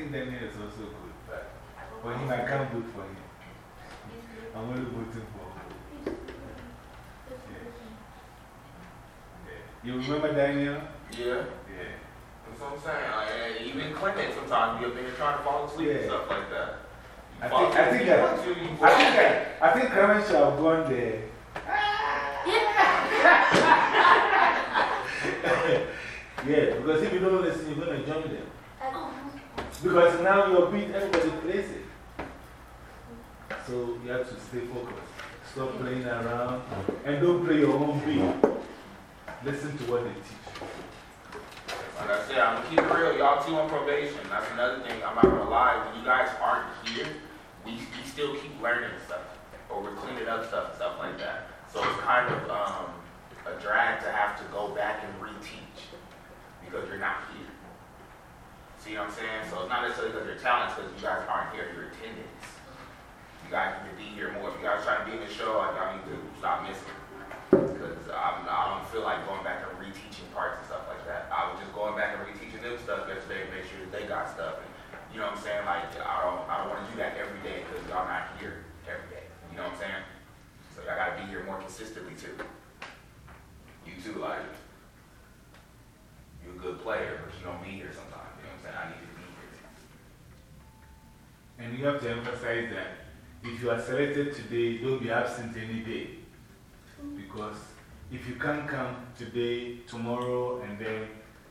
think Daniel is also good, but for him, I can't vote for him. I'm only voting for him. Yeah. You remember Daniel? Yeah. Yeah. That's what I'm saying. Like, even Clinton, sometimes you're up there trying to fall asleep and stuff like that. I think, I think, if you I, want to, you I think, I, I think Karen should have gone there. yeah, because if you don't listen, you're going to join them. Because now your beat, everybody plays it. So you have to stay focused. Stop playing around and don't play your own beat. Listen to what they teach. Like I said, I'm keep it real. Y'all two on probation. That's another thing. I'm not gonna lie. When you guys aren't here, we, we still keep learning stuff. Or we're cleaning up stuff and stuff like that. So it's kind of um, a drag to have to go back and reteach because you're not here. See what I'm saying? So it's not necessarily because you're talented, because you guys aren't here, your attendance. You guys need to be here more. If you guys trying to be in the show, like, y'all need to stop missing. Because I don't feel like going back and reteaching parts and stuff like that. I was just going back and reteaching them stuff yesterday to make sure that they got stuff. And, you know what I'm saying? Like, I don't, I don't want to do that every day because y'all not here every day. You know what I'm saying? So y'all got to be here more consistently too. You too, like, you're a good player, but you don't be here sometimes. You know I'm saying? I need to be here too. And you have to emphasize that if you are selected today, don't be absent any day. Because if you can't come today, tomorrow, and then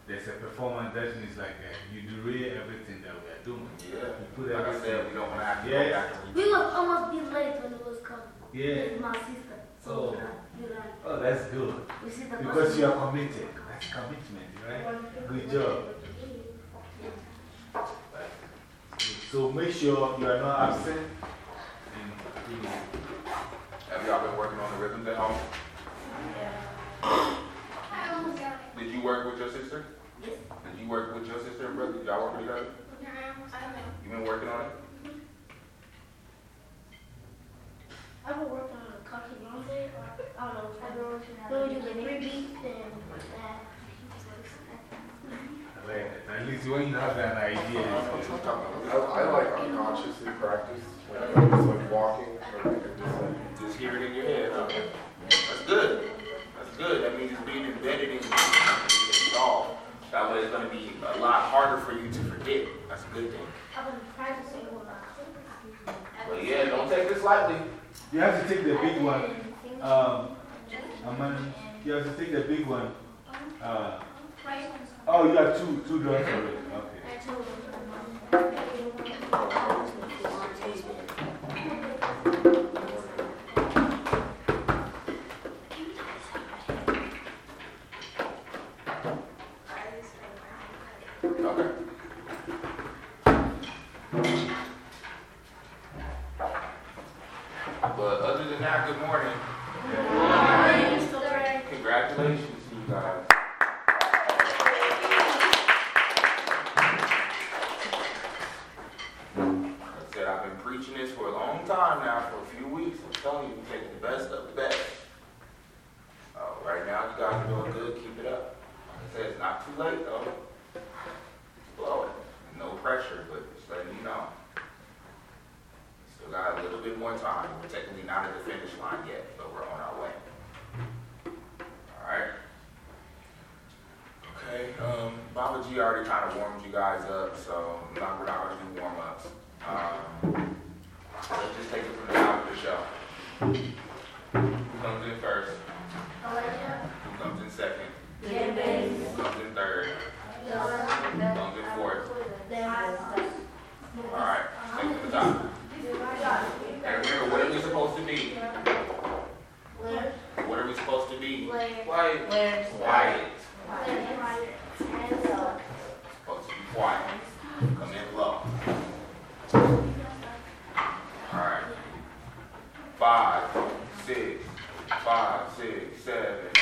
there's a performance, that means like uh, you derail everything that we are doing. Yeah. You put Like I everything. said, we don't want to have to Yeah. go back and We reteach. almost be late when it was coming. Yeah. With my sister. So, Oh. you know, Oh, that's good. we Because you are committed. That's commitment, right? Good job. So make sure you are not absent. And, you Have y'all been working on the rhythms at home? Yeah. Did you work with your sister? Yes. Did you work with your sister and brother? Did y'all work together? No, I almost. You been working on it? Mm-hmm. I've been working on a coffee Monday, or I don't know. I've been working on When we do the three beats and that. I. At least when you have an idea. I, I like unconsciously practice, like, just like walking, or like, just like, Just hear it in your head. huh? That's good. That's good. That means it's being embedded in you. It's installed. That way it's going to be a lot harder for you to forget. That's a good thing. I've been practicing a lot. But yeah, don't take this lightly. You have to take the big one. Um, Aman, you have to take the big one. Uh, oh, you have two, two drums already. Okay. Okay. G already kind of warmed you guys up, so not, we're not going to do warm ups. Um, let's just take it from the top of the show. Who comes in first? Who comes in second? Who comes in third? Who comes in fourth? Alright, take it from the top. And remember, what are we supposed to be? What are we supposed to be? Quiet. Quiet. Supposed to be quiet. Come in low. Alright. Five, six, five, six, seven,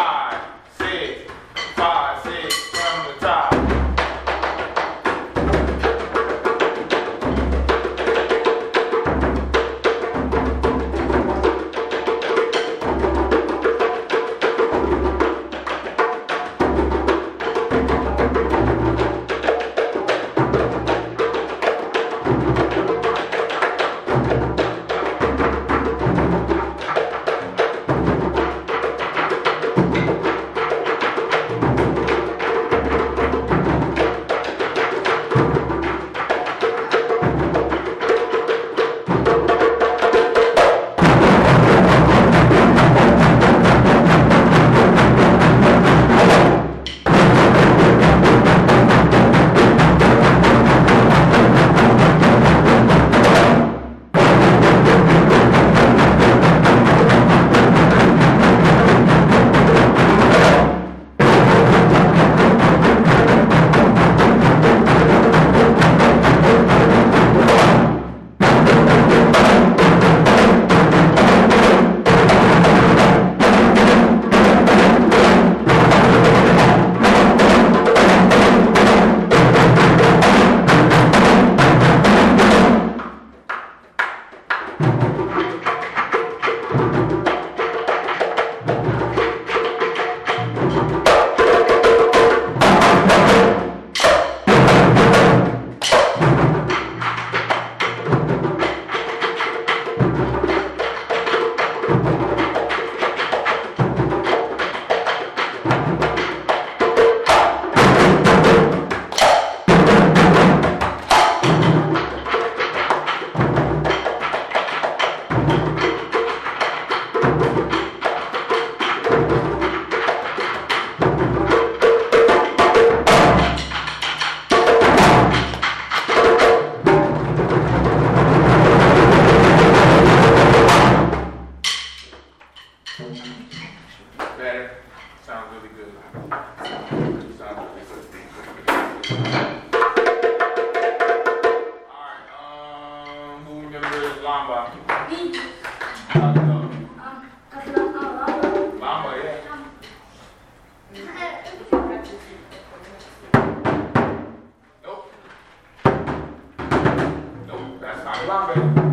five, Thank you.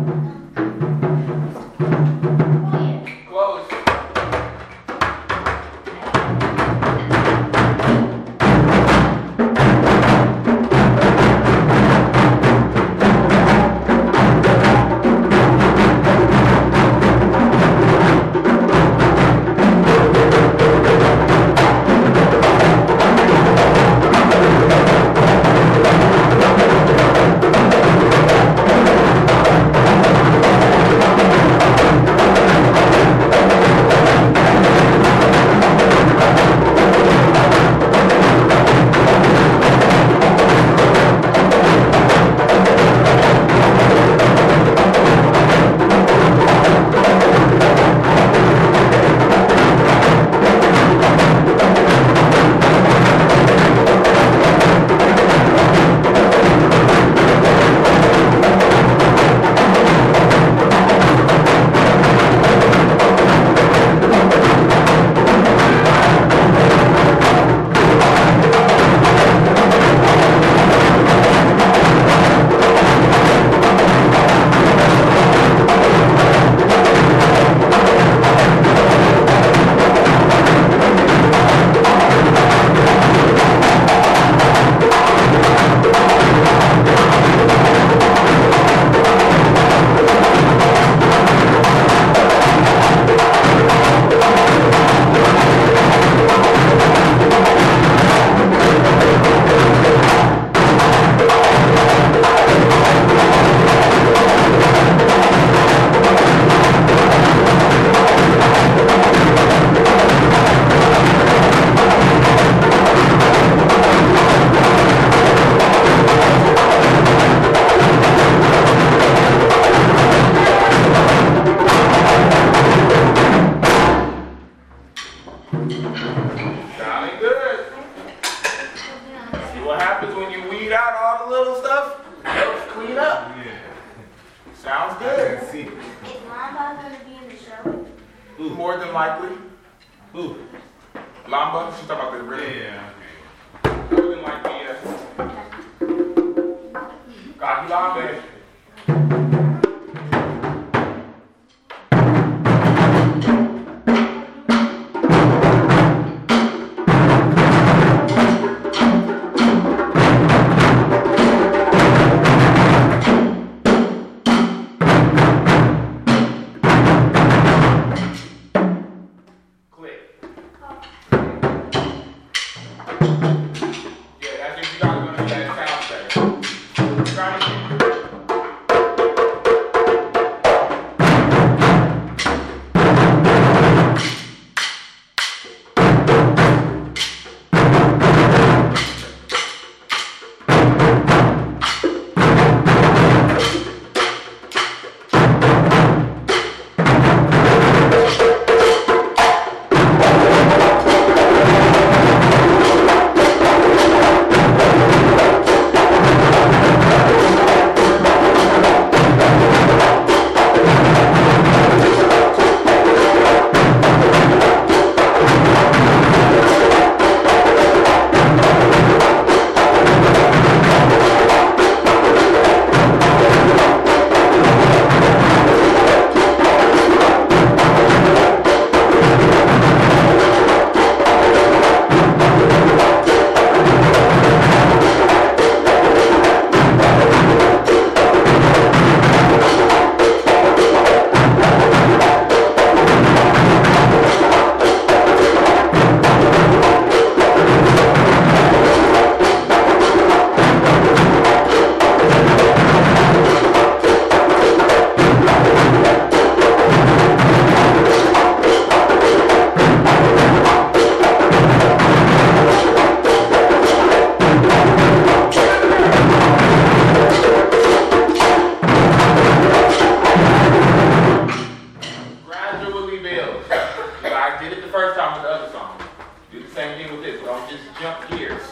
is. Don't just jump gears.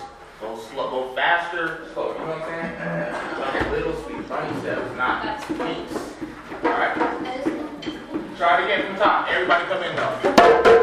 Go slow, go faster, slow. You know what I'm saying? Like little sweet on yourself, not sweeps. Alright? Try it again from the top. Everybody come in though.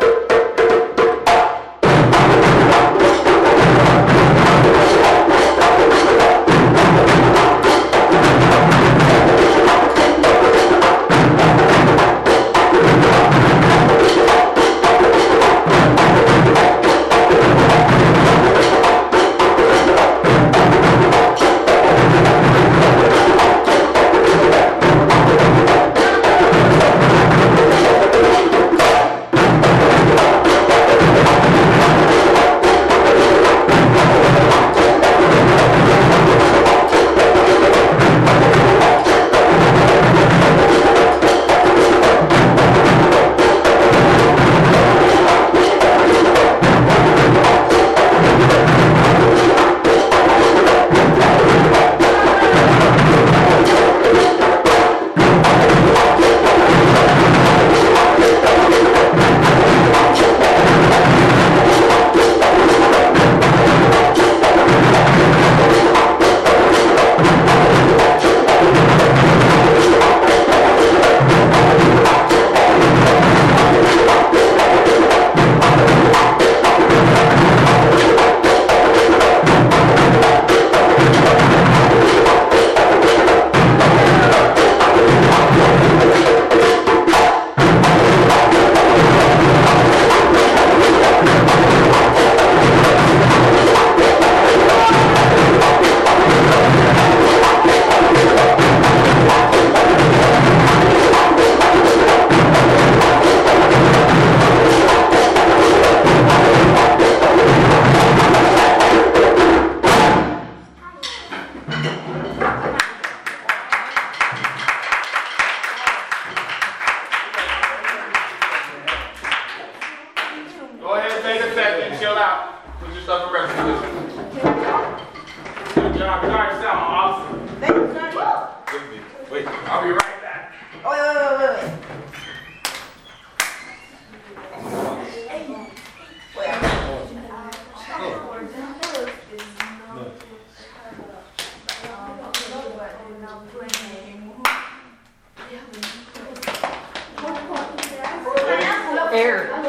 air.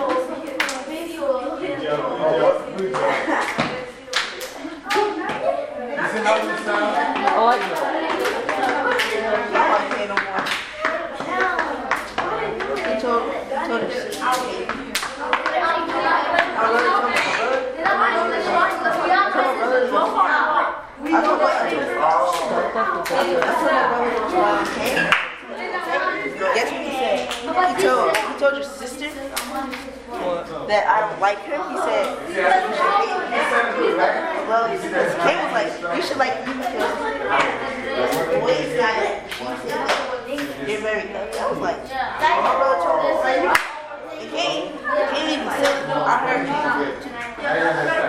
that I don't like him. He said, "Well, should hate. Well, was like, you should like me because the way he's got it, get. I was like, my brother. And even said, I heard you.